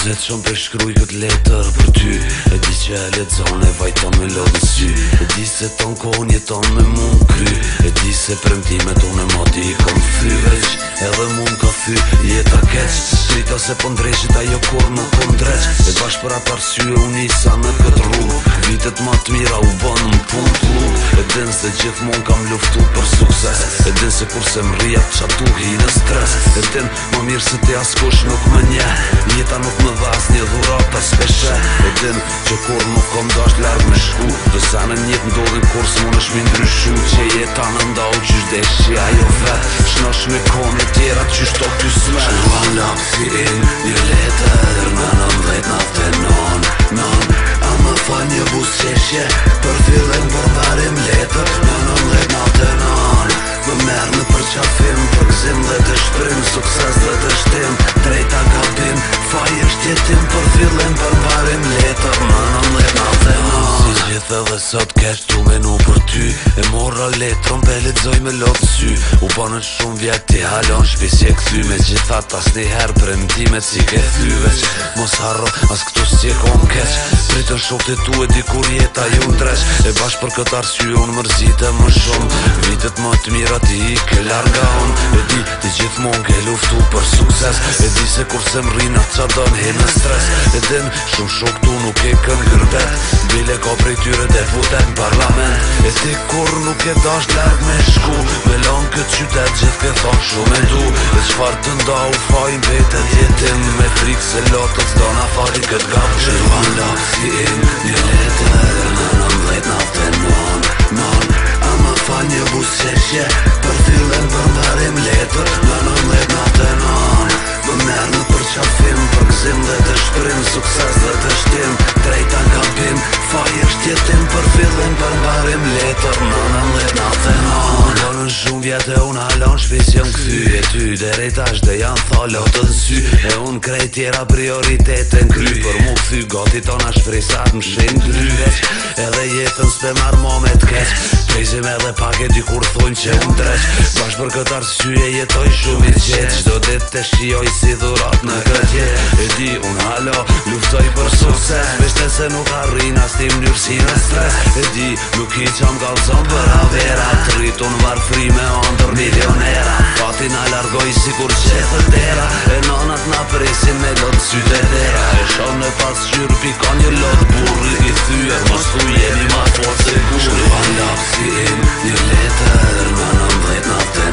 Zetë shumë për shkruj këtë letër për ty E di që e letë zonë e vajta me lodi sy E di se ton kohën jeton me mund kry E di se premtimet unë e mati i kom fy Veç edhe mund ka fy jeta keqës Ta se pëndrejsh po ajo ta kur në pëndrejsh po E bash për atë arsye unë i në këtë rrug Vitet ma të mira u bënë në punë të lukë E din se gjithë kam luftu për sukses E din se kur se më rria të qatu hi në stres E din më mirë se ti askosh nuk më nje Njeta nuk më vaz një dhurata s'peshe E din që kur nuk kom dasht lërë me shku Dhe sa në njetë ndodhin kur s'mon është mi ndryshu Që jetan ndau qysh deshqia jo vetë Në me kone tjera që shto ty sme Shua lapsin një letër në nëndhejt në të non, non A më fa një bus qeshje për fillem për po varim letër në nëndhejt në të non Më merë në për qafim për gzim dhe të shprim sukses dhe të shtim drejta gabim i është jetim për fillem për po varim letër në nëndhejt në të non Si zhjithë dhe sot kesh tu menu për ty E morra letron dhe ledzoj me lotë sy U banën shumë vjetë ti halon shpisi e këthy Me gjitha tas një herë për e si ke e thy Veç mos harro as këtu si e kom keq Pritën shokët e tu e di jeta ju në E bash për këtë arsy unë mërzit e më shumë Vitet më të mira ti i ke larga unë E di të gjithë mund ke luftu për sukses E di se kur se më rinat qa dënë he në stres E din shumë shok tu nuk e kënë gërbet Bile ka prej tyre deputet në parlament Besi kur nuk e dash të me shku Me lanë këtë qytet gjithë këtë thonë shumë e du Dhe që të nda u fajnë vete tjetin Me frikë se lotët zdo na fari këtë gamë Që duan lakë si im një letë Në në në në letin për fillin për mbarim letër Në në në letë në të në Në në shumë vjetë e unë halon shpis jëmë këthy E ty deret ashtë dhe janë thalo të nësy E unë krej tjera prioritetën kry Për mu këthy gotit tona shfrisat më shenë kry Edhe jetën së të marmo me të kesë Shpejzim edhe pak e dikur thunë që më dreq Bash për këtë arsyje jetoj shumë i qetë Qdo dit të shioj si dhurat në këtë jetë E di unë halo, luftoj për sukses Beshte se nuk arrin as tim njërë si në stres E di nuk i qam galzon për avera Tritun varë me ondër milionera Ti na largoj si kur që dera E nonat na presin me lot syte dera E shonë në pas qyrë pika një lot burri I thyë mos tu jemi ma forë se kur Shkruan lapsi im një letër Në nëmdhejt në të